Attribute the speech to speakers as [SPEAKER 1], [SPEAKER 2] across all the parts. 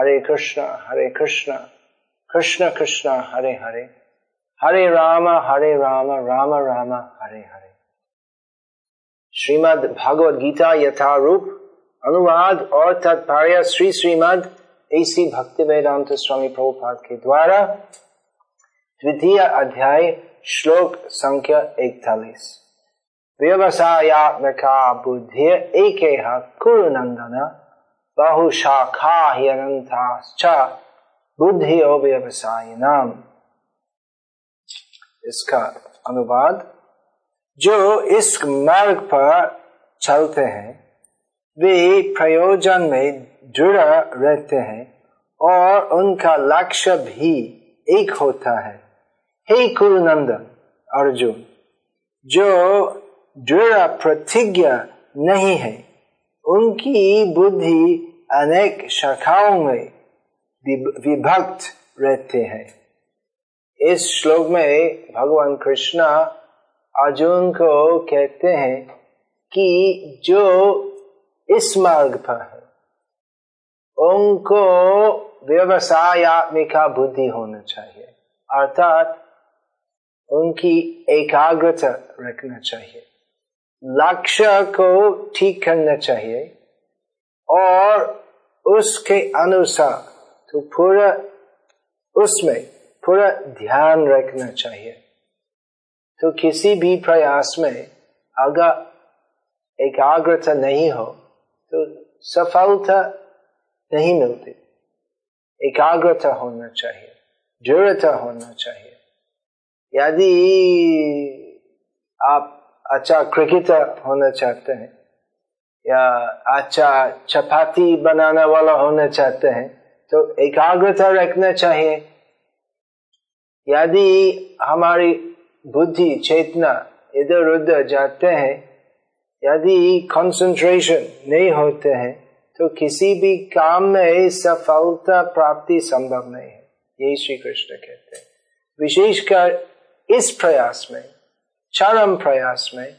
[SPEAKER 1] हरे कृष्ण हरे कृष्ण कृष्ण कृष्ण हरे हरे हरे राम हरे राम राम राम हरे हरे श्रीमद भागवत गीता यथारूप अनुवाद और तत्पर्य श्री श्रीमद ऐसी भक्ति वेदांत स्वामी प्रभुपाद के द्वारा द्वितीय अध्याय श्लोक संख्या इकतालीस व्यवसायत्मका बुद्धि एक कुरुनंदन बहुशाखा ह्यनंताश्च बुद्धियो व्यवसाय नाम इसका अनुवाद, जो इस मार्ग पर चलते हैं, वे प्रयोजन में जुड़ रहते हैं और उनका लक्ष्य भी एक होता है। हे कुरुनंदन अर्जुन, जो दृढ़ प्रतिज्ञा नहीं है उनकी बुद्धि अनेक शाखाओं में विभक्त रहते हैं। इस श्लोक में भगवान कृष्णा अर्जुन को कहते हैं कि जो इस मार्ग पर है, उनको व्यवसायत्मिका बुद्धि होना चाहिए। अर्थात उनकी एकाग्रता रखना चाहिए। लक्ष्य को ठीक करना चाहिए और उसके अनुसार तो पूरा उसमें पूरा ध्यान रखना चाहिए। तो किसी भी प्रयास में अगर एकाग्रता नहीं हो तो सफलता नहीं मिलती। एकाग्रता होना चाहिए, दृढ़ता होना चाहिए। यदि आप अच्छा क्रिकेटर होना चाहते हैं? या अच्छा चपाती बनाने वाला होना चाहते हैं? तो एकाग्रता रखना चाहिए। यदि हमारी बुद्धि, चेतना इधर उधर जाते हैं, यदि कंसंट्रेशन नहीं होते हैं तो किसी भी काम में सफलता प्राप्ति संभव नहीं है। यही श्री कृष्ण कहते हैं। विशेषकर इस प्रयास में चरम प्रयास में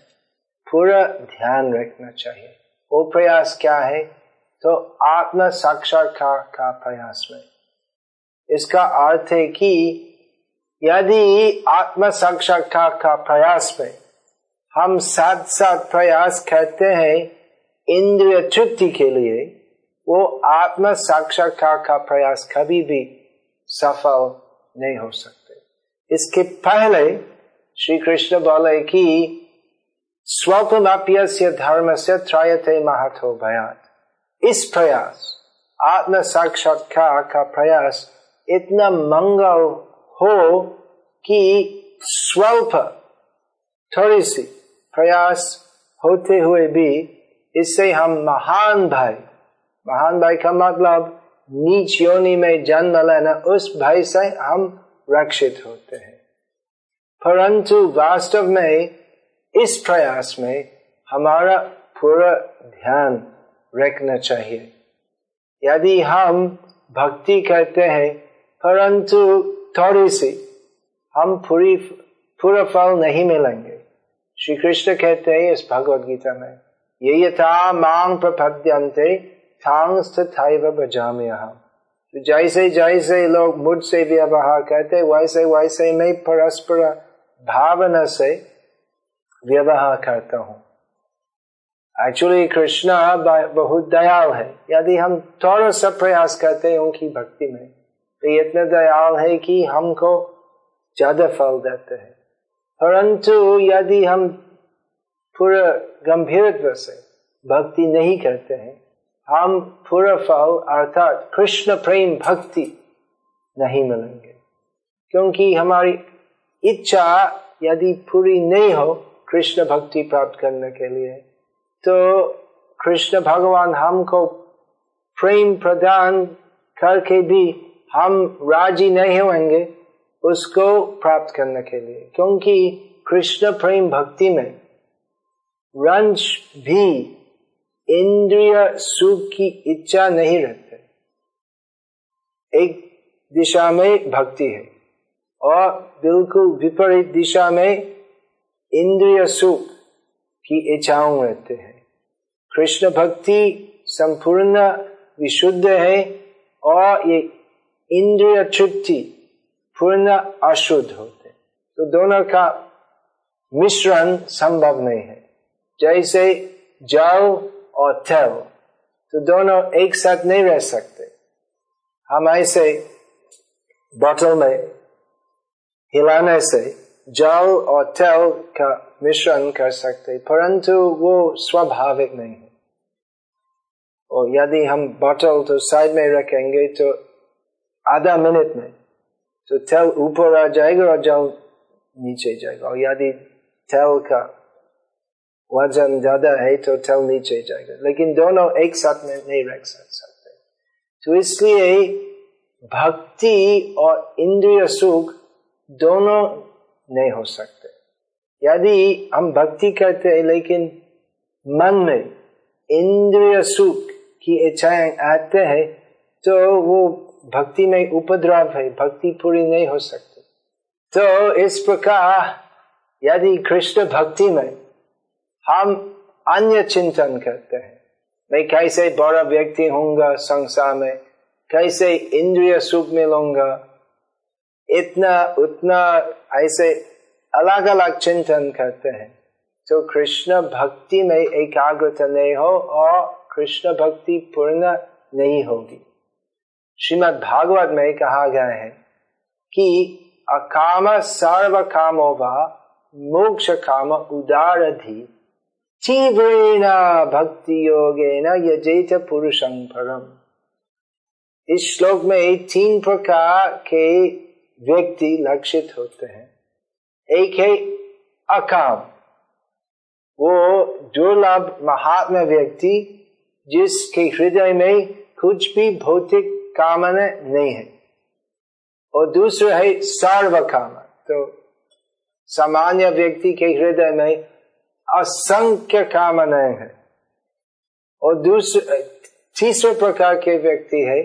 [SPEAKER 1] पूरा ध्यान रखना चाहिए। वो प्रयास क्या है? तो आत्म साक्षात्कार का प्रयास में। इसका अर्थ है कि यदि आत्म साक्षात्कार का प्रयास में हम साथ साथ प्रयास करते हैं इंद्रिय तृप्ति के लिए, वो आत्म साक्षात्कार का प्रयास कभी भी सफल नहीं हो सकते। इसके पहले श्री कृष्ण बोले कि स्वप्नाप्य धर्म से त्रयते महत्व भयात। इस प्रयास आत्म साक्षात्कार का प्रयास इतना मंगल हो कि स्वल्प, थोड़ी सी प्रयास होते हुए भी इससे हम महान भाई महान भाई का मतलब नीच योनि में जन्म लेना, उस भाई से हम रक्षित होते हैं। परंतु वास्तव में, इस प्रयास में हमारा पूरा ध्यान रखना चाहिए। यदि हम भक्ति करते हैं, परंतु थोड़ी सी हम पूरी, पूरा फल नहीं मिलेंगे। श्री कृष्ण कहते हैं इस भगवत गीता में, ये यथा मांग प्रपद्यंते बजामे हम तो जैसे जैसे लोग मुझसे व्यवहार करते वैसे वैसे मैं परस्पर भावना से व्यवहार करता हूँ। एक्चुअली कृष्णा बहुत दयाल है। यदि हम थोड़ा सा प्रयास करते हैं उनकी भक्ति में तो इतने दयाल है कि हमको ज़्यादा फल देते हैं। परंतु यदि हम पूरा गंभीरत्व से भक्ति नहीं करते हैं, हम पूरा फल, अर्थात कृष्ण प्रेम भक्ति नहीं मिलेंगे क्योंकि हमारी इच्छा यदि पूरी नहीं हो कृष्ण भक्ति प्राप्त करने के लिए तो कृष्ण भगवान हमको प्रेम प्रदान करके भी हम राज़ी नहीं होंगे उसको प्राप्त करने के लिए, क्योंकि कृष्ण प्रेम भक्ति में रंश भी इंद्रिय सुख की इच्छा नहीं रहते। एक दिशा में भक्ति है। और बिल्कुल विपरीत दिशा में इंद्रिय सुख की इच्छाओं रहते हैं। कृष्ण भक्ति संपूर्ण विशुद्ध है और ये इंद्रिय तृप्ति पूर्ण अशुद्ध होते तो दोनों का मिश्रण संभव नहीं है। जैसे जाओ और तेल तो दोनों एक साथ नहीं रह सकते। हम ऐसे बॉटल में हिलाने से जल और तेल का मिश्रण कर सकते परंतु वो स्वाभाविक नहीं है और यदि हम बॉटल तो साइड में रखेंगे तो आधा मिनट में तो तेल ऊपर आ जाएगा और जल नीचे जाएगा और यदि तेल का वज़न ज़्यादा है तो तेल नीचे जाएगा लेकिन दोनों एक साथ में नहीं रख सकते तो इसलिए भक्ति और इंद्रिय सुख दोनों नहीं हो सकते। यदि हम भक्ति करते हैं, लेकिन मन में इंद्रिय सुख की इच्छाएँ आते हैं तो वो भक्ति में उपद्रव है, भक्ति पूरी नहीं हो सकती। तो इस प्रकार यदि कृष्ण भक्ति में हम अन्य चिंतन करते हैं, मैं कैसे बड़ा व्यक्ति होऊँगा संसार में, कैसे इंद्रिय सुख मिलूँगा इतना, उतना ऐसे अलग अलग चिंतन करते हैं। तो कृष्ण भक्ति में एकाग्रता नहीं हो और कृष्ण भक्ति पूर्ण नहीं होगी। श्रीमद भागवत में कहा गया है कि अकाम सर्व कामो व मोक्ष काम उदारधि तीव्रेण भक्ति योगेन यजेत पुरुषं परम। इस श्लोक में तीन प्रकार के व्यक्ति लक्षित होते हैं। एक है अकाम। वो दुर्लभ, महात्मा व्यक्ति, जिसके हृदय में कुछ भी भौतिक कामना नहीं है। और दूसरा है सर्व काम तो सामान्य व्यक्ति के हृदय में असंख्य कामनाएँ हैं। और दूसरे तीसरे प्रकार के व्यक्ति है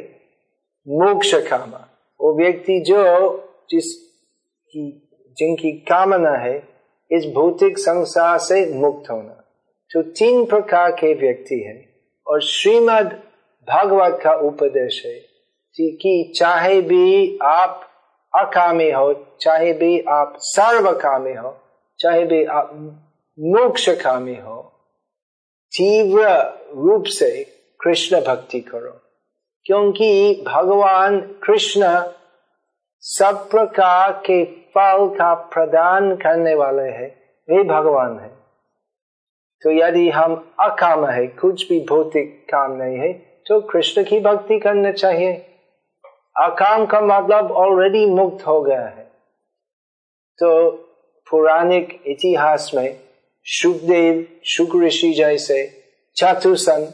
[SPEAKER 1] मोक्ष कामा वो व्यक्ति जो जिस की, जिनकी कामना है, इस भौतिक संसार से मुक्त होना। तो तीन प्रकार के व्यक्ति है और श्रीमद भागवत का उपदेश है कि चाहे भी आप अकामी हो, चाहे भी आप सर्वकामी हो, चाहे भी आप मोक्ष कामी हो, तीव्र रूप से कृष्ण भक्ति करो। क्योंकि भगवान कृष्ण सब प्रकार के फल का प्रदान करने वाले हैं। वे भगवान है। तो यदि हम अकाम है, कुछ भी भौतिक काम नहीं है तो कृष्ण की भक्ति करना चाहिए। अकाम का मतलब ऑलरेडी मुक्त हो गया है। तो पुराणिक इतिहास में सुखदेव शुक्र ऋषि जैसे चतुसन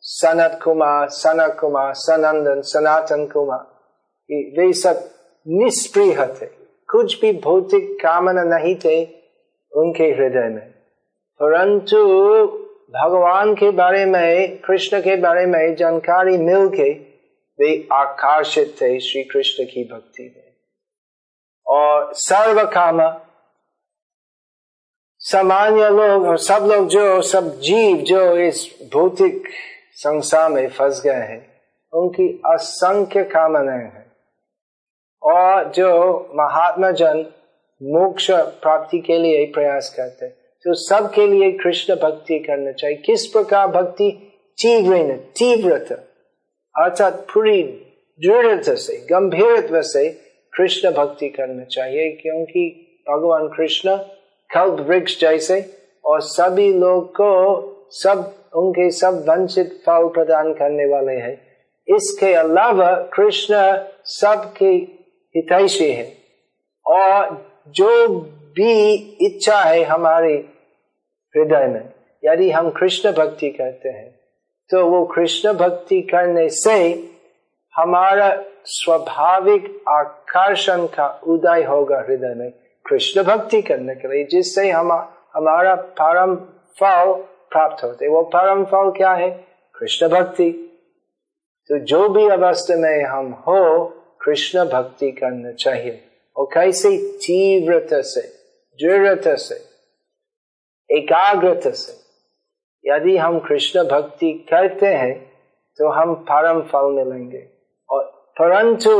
[SPEAKER 1] सनत कुमार सनत कुमार, सनंदन, सनातन कुमार वे सब निष्प्रिय थे। कुछ भी भौतिक कामना नहीं थे, उनके हृदय में। परंतु भगवान के बारे में, कृष्ण के बारे में जानकारी मिल के वे आकर्षित थे श्री कृष्ण की भक्ति में। और सर्व काम सामान्य लोग और सब लोग जो, सब जीव जो इस भौतिक संसार में फंस गए हैं, उनकी असंख्य कामनाएँ हैं। और जो महात्मा जन मोक्ष प्राप्ति के लिए प्रयास करते हैं। तो सबके लिए कृष्ण भक्ति करना चाहिए। किस प्रकार भक्ति? तीव्र तीव्रता, अर्थात पूरी दृढ़ता से गंभीरत्व से कृष्ण भक्ति करना चाहिए, क्योंकि भगवान कृष्ण कल्प वृक्ष जैसे और सभी लोग को सब, उनके सब वंचित फल प्रदान करने वाले हैं। इसके अलावा कृष्ण सबके हितैषी है। और जो भी इच्छा है हमारे हृदय में यदि हम कृष्ण भक्ति करते हैं तो वो कृष्ण भक्ति करने से हमारा स्वाभाविक आकर्षण का उदय होगा हृदय में कृष्ण भक्ति करने के लिए, जिससे हम, हमारा परम फल प्राप्त होते वो परम फल क्या है? कृष्ण भक्ति। तो जो भी अवस्था में हम हो कृष्ण भक्ति करना चाहिए। और कैसे तीव्रता से, दृढ़ता से, एकाग्रता से यदि हम कृष्ण भक्ति करते हैं तो हम परम फल मिलेंगे। और परंतु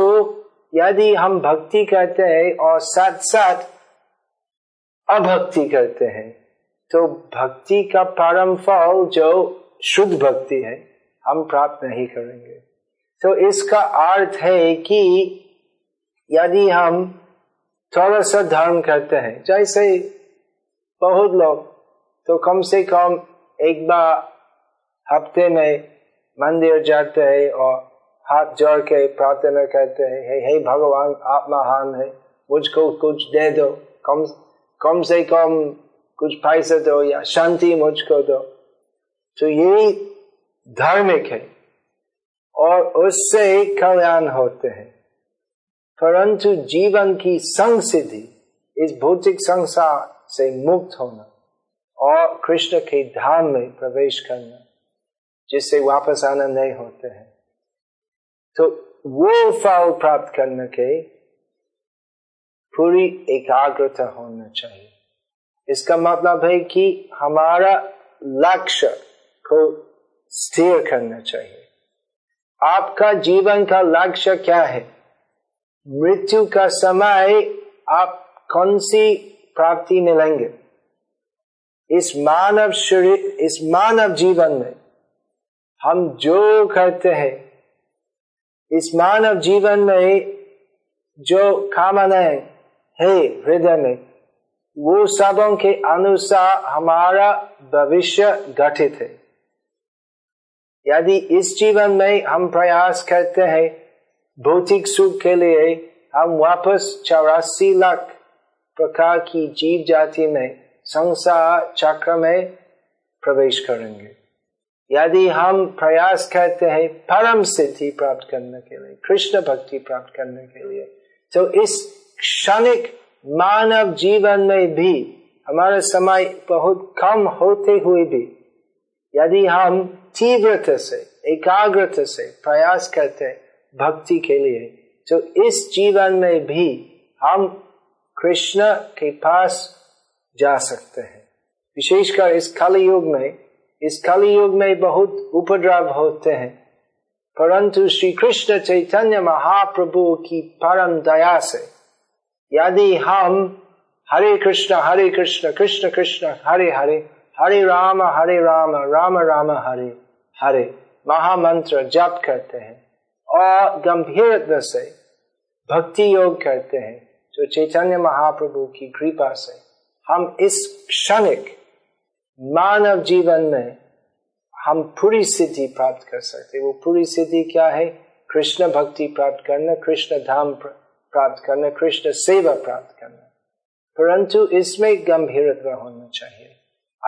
[SPEAKER 1] यदि हम भक्ति करते हैं और साथ साथ अभक्ति करते हैं तो भक्ति का परम फल जो शुद्ध भक्ति है, हम प्राप्त नहीं करेंगे। तो इसका अर्थ है कि यदि हम थोड़ा सा धर्म करते हैं, जैसे बहुत लोग तो कम से कम एक बार हफ़्ते में मंदिर जाते हैं और हाथ जोड़ के प्रार्थना करते हैं, हे हे भगवान, आप महान है, मुझको कुछ दे दो, कम कम से कम कुछ पैसे दो या शांति मुझको दो। तो ये धार्मिक है। और उससे कल्याण होते हैं। परंतु जीवन की संग सिद्धि इस भौतिक संसार से मुक्त होना और कृष्ण के धाम में प्रवेश करना, जिससे वापस आना नहीं होते हैं। तो वो फल प्राप्त करने के पूरी एकाग्रता होना चाहिए। इसका मतलब है कि हमारा लक्ष्य को स्थिर करना चाहिए। आपका जीवन का लक्ष्य क्या है? मृत्यु का समय आप कौन सी प्राप्ति मिलेंगे इस मानव शरीर इस मानव जीवन में हम जो करते हैं, इस मानव जीवन में जो कामनाएँ है हृदय में, वो सबों के अनुसार हमारा भविष्य गठित है। यदि इस जीवन में हम प्रयास करते हैं, भौतिक सुख के लिए हम वापस चौरासी लाख प्रकार की जीव जाति में, संसार चक्र में प्रवेश करेंगे। यदि हम प्रयास करते हैं परम सिद्धि प्राप्त करने के लिए, कृष्ण भक्ति प्राप्त करने के लिए तो इस क्षणिक मानव जीवन में भी, हमारा समय बहुत कम होते हुए भी, यदि हम तीव्रता से, एकाग्रता से प्रयास करते हैं भक्ति के लिए। तो इस जीवन में भी हम कृष्ण के पास जा सकते हैं। विशेषकर इस कलि युग में, इस कलि युग में बहुत उपद्रव होते हैं। परंतु श्री कृष्ण चैतन्य महाप्रभु की परम दया से, यदि हम हरे कृष्ण हरे कृष्ण कृष्ण कृष्ण, हरे हरे हरे राम हरे राम राम राम, हरे। हरे महामंत्र जप करते हैं और गंभीर से भक्ति योग करते हैं, जो चैतन्य महाप्रभु की कृपा से हम इस क्षणिक मानव जीवन में हम पूरी सिद्धि प्राप्त कर सकते वो पूरी सिद्धि क्या है? कृष्ण भक्ति प्राप्त करना, कृष्ण धाम प्राप्त करना, कृष्ण सेवा प्राप्त करना। परंतु इसमें गंभीरता होना चाहिए।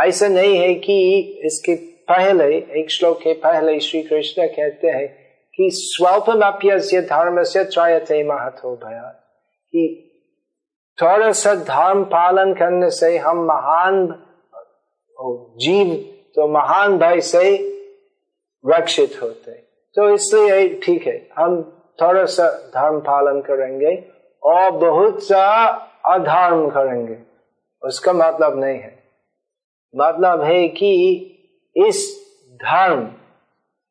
[SPEAKER 1] ऐसा नहीं है कि इसके पहले, एक श्लोक के पहले श्री कृष्ण कहते हैं कि स्वल्पमप्यस्य धर्म से त्रयते महत्व भया कि थोड़ा सा धर्म पालन करने से हम महान, जीव तो महान भय से रक्षित होते तो इसलिए ठीक है, हम थोड़ा सा धर्म पालन करेंगे और बहुत सा अधर्म करेंगे। उसका मतलब नहीं है। मतलब है कि इस धर्म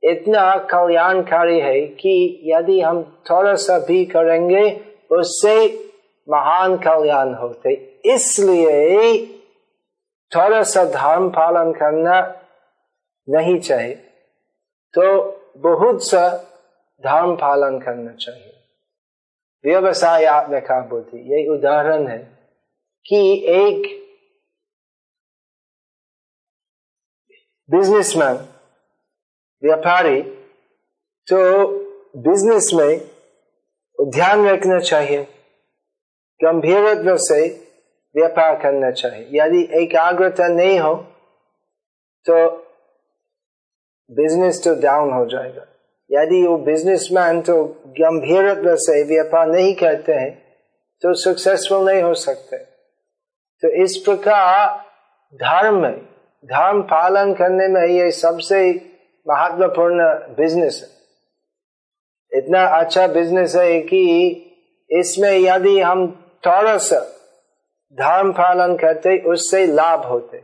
[SPEAKER 1] इतना कल्याणकारी है कि यदि हम थोड़ा सा भी करेंगे, उससे महान कल्याण होते। इसलिए थोड़ा सा धर्म पालन करना नहीं चाहिए। तो बहुत सा धर्म पालन करना चाहिए। व्यवसाय आत्मिका बुद्धि, यही उदाहरण है कि एक बिजनेसमैन व्यापारी तो बिज़नेस में ध्यान रखना चाहिए गंभीर से व्यापार करना चाहिए। यदि एकाग्रता नहीं हो तो बिज़नेस तो डाउन हो जाएगा। यदि वो बिजनेसमैन तो गंभीर से व्यापार नहीं करते हैं तो सक्सेसफुल नहीं हो सकते। तो इस प्रकार धर्म में धर्म पालन करने में ये सबसे महत्वपूर्ण बिज़नेस है। इतना अच्छा बिज़नेस है कि इसमें यदि हम थोड़ा सा धर्म पालन करते, उससे लाभ होते।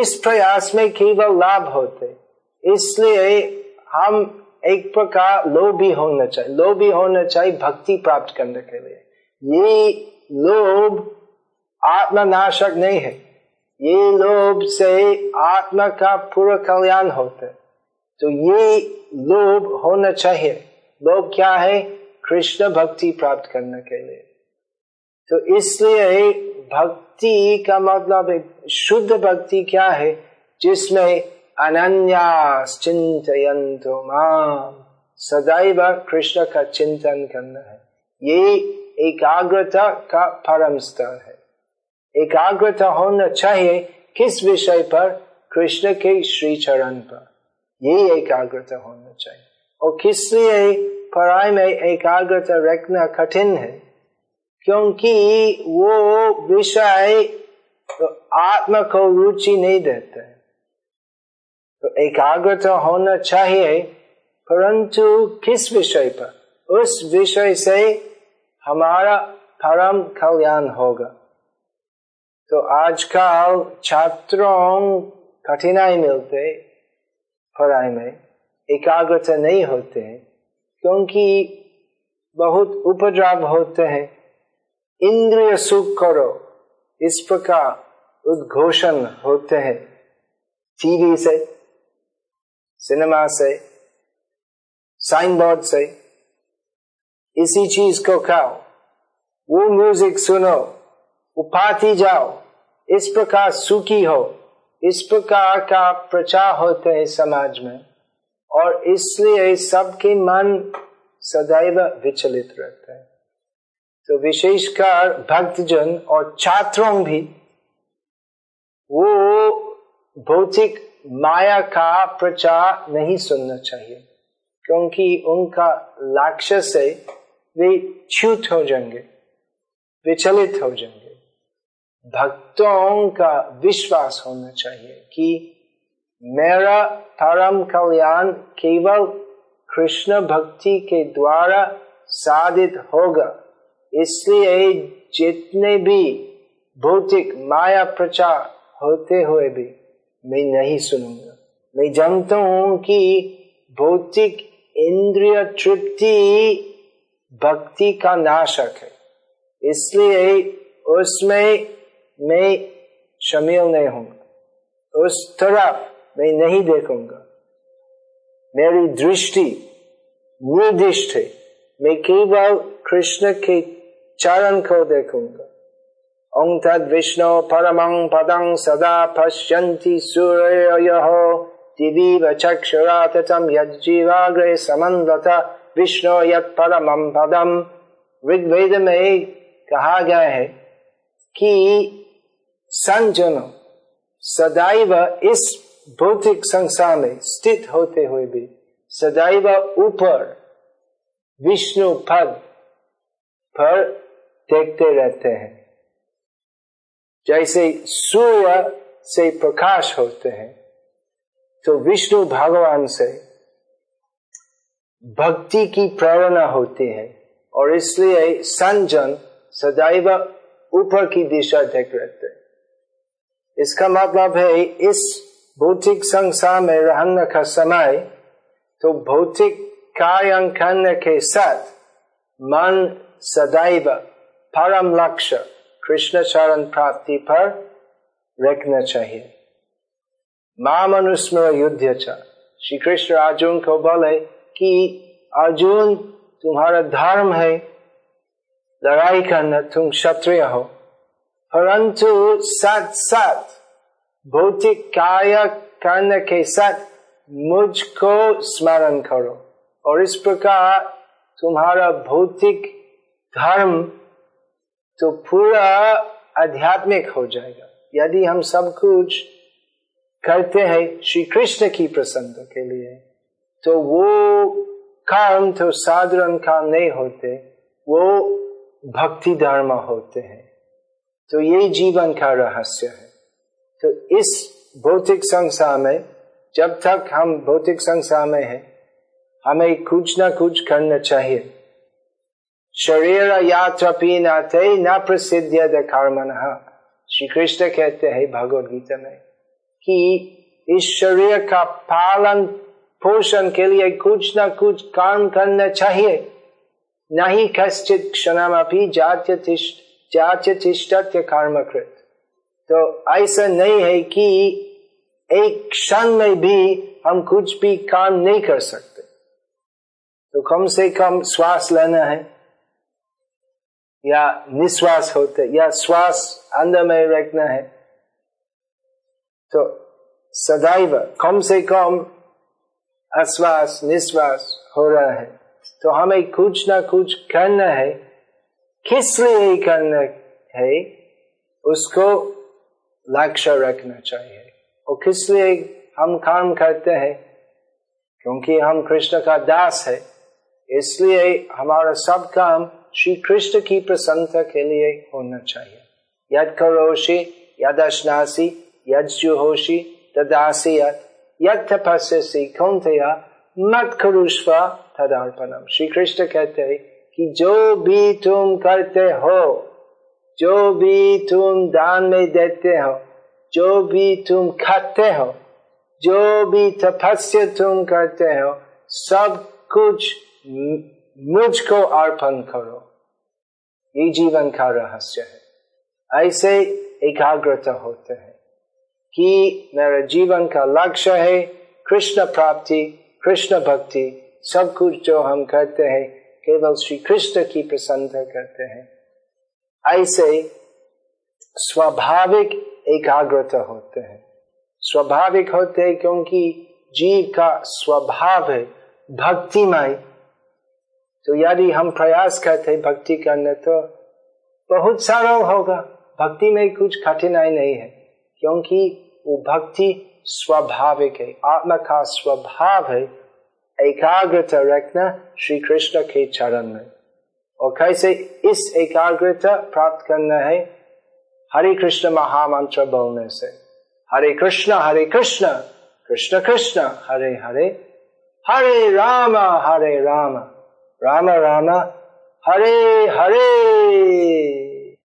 [SPEAKER 1] इस प्रयास में केवल लाभ होते। इसलिए हम एक प्रकार लोभी होना चाहिए, लोभी होना चाहिए भक्ति प्राप्त करने के लिए। ये लोभ आत्मनाशक नहीं है। ये लोभ से आत्मा का पूरा कल्याण होता है। तो ये लोभ होना चाहिए। लोभ क्या है? कृष्ण भक्ति प्राप्त करने के लिए। तो इसलिए भक्ति का मतलब शुद्ध भक्ति क्या है? जिसमें अनन्यास चिंतयंतो माम सदैव कृष्ण का चिंतन करना है। ये एकाग्रता का परम स्तर है। एकाग्रता होना चाहिए किस विषय पर? कृष्ण के श्री चरण पर। यही एकाग्रता होना चाहिए। और किस लिए पढ़ाई में एकाग्रता रखना कठिन है? क्योंकि वो विषय तो आत्मा को रुचि नहीं देते तो एकाग्रता होना चाहिए, परंतु किस विषय पर? उस विषय से हमारा परम कल्याण होगा। तो आजकल छात्रों कठिनाई मिलते, पढ़ाई में एकाग्रता नहीं होते हैं क्योंकि बहुत उपद्रव होते हैं। इंद्रिय सुख करो, इस प्रकार उद्घोषण होते हैं। टीवी से, सिनेमा से साइन बोर्ड से, इसी चीज़ को खाओ, वो म्यूज़िक सुनो। उपाती जाओ। इस प्रकार सुखी हो। इस प्रकार का प्रचार होते है समाज में। और इसलिए सबके मन सदैव विचलित रहते हैं। तो विशेषकर भक्तजन और छात्रों भी, वो भौतिक माया का प्रचार नहीं सुनना चाहिए। क्योंकि उनका लक्ष्य से वे च्युत हो जाएँगे, विचलित हो जाएँगे। भक्तों का विश्वास होना चाहिए कि मेरा परम कल्याण केवल कृष्ण भक्ति के द्वारा साधित होगा। इसलिए जितने भी भौतिक माया प्रचार होते हुए भी मैं नहीं सुनूँगा। मैं जानता हूँ कि भौतिक इंद्रिय तृप्ति भक्ति का नाशक है। इसलिए उसमें मैं शमील नहीं हूँगा उस तरफ़ मैं नहीं देखूँगा। मेरी दृष्टि निर्दिष्ट है। मैं केवल कृष्ण के चरण को देखूँगा। ओं तद विष्णु परमं पदं सदा पश्यन्ति सूर्य दिवीव चक्षुरा ततम यज्जीवाग्रे समन्वत विष्णु यत परमं पदम ऋग्वेद में कहा गया है कि संजन सदैव इस भौतिक संसार में स्थित होते हुए भी सदैव ऊपर विष्णु पद पर देखते रहते हैं। जैसे सूर्य से प्रकाश होते हैं तो विष्णु भगवान से भक्ति की प्रेरणा होती है और इसलिए संजन सदैव ऊपर की दिशा देख रहते हैं। इसका मतलब है, इस भौतिक संसार में रहने का समय तो भौतिक कार्य करने के साथ मन सदैव परम लक्ष्य, कृष्ण चरण प्राप्ति पर रखना चाहिए। माँ मनुस्मर युद्ध श्री कृष्ण अर्जुन को बोले कि, अर्जुन, तुम्हारा धर्म है। लड़ाई करना तुम क्षत्रिय हो। परंतु साथ साथ भौतिक कार्य करने के साथ मुझको स्मरण करो। और इस प्रकार तुम्हारा भौतिक धर्म तो पूरा आध्यात्मिक हो जाएगा। यदि हम सब कुछ करते हैं श्री कृष्ण की प्रसन्न के लिए तो वो कर्म तो साधारण काम नहीं होते, वो भक्ति धर्म होते हैं। तो ये जीवन का रहस्य है। तो इस भौतिक संसार में, जब तक हम भौतिक संसार में हैं, हमें कुछ ना कुछ करना चाहिए। शरीर यात्रा पीना थे न प्रसिद्ध कर्मन श्री कृष्ण कहते हैं भगवद गीता में कि इस शरीर का पालन पोषण के लिए कुछ ना कुछ काम करना चाहिए। नहीं कश्चित क्षणमपि जात्य जात्य तिष्ठत्य कर्मकृत तो ऐसा नहीं है कि एक क्षण में भी हम कुछ भी काम नहीं कर सकते। तो कम से कम श्वास लेना है, या निश्वास होते, या श्वास अंदर में रखना है। तो सदैव कम से कम अश्वास, निश्वास हो रहा है। तो हमें कुछ ना कुछ करना है। किस लिए करना है? उसको लक्ष्य रखना चाहिए। और किस लिए हम काम करते हैं? क्योंकि हम कृष्ण का दास है, इसलिए हमारा सब काम श्री कृष्ण की प्रसन्नता के लिए होना चाहिए। यद करोशी यद अश्नासी, यद जुहोशी तदासी यद तपस्यसी कौनतया मत करुष्व तदार्पणम। श्री कृष्ण कहते हैं कि जो भी तुम करते हो, जो भी तुम दान में देते हो, जो भी तुम खाते हो, जो भी तपस्या तुम करते हो, सब कुछ मुझको अर्पण करो। ये जीवन का रहस्य है। ऐसे एकाग्रता होते हैं कि मेरा जीवन का लक्ष्य है, कृष्ण प्राप्ति, कृष्ण भक्ति, सब कुछ जो हम करते हैं केवल श्री कृष्ण की प्रसन्नता करते हैं। ऐसे स्वाभाविक एकाग्रता होते हैं। स्वाभाविक होते हैं क्योंकि जीव का स्वभाव है भक्तिमय। तो यदि हम प्रयास करते भक्ति करने तो बहुत सारा होगा। भक्ति में कुछ कठिनाई नहीं है, क्योंकि वो भक्ति स्वाभाविक है, आत्मा का स्वभाव है। एकाग्रता रखना श्री कृष्ण के चरण में और कैसे इस एकाग्रता प्राप्त करना है हरे कृष्ण महामंत्र बोलने से हरे कृष्ण हरे कृष्ण कृष्ण कृष्ण हरे हरे हरे राम हरे राम राम राम हरे हरे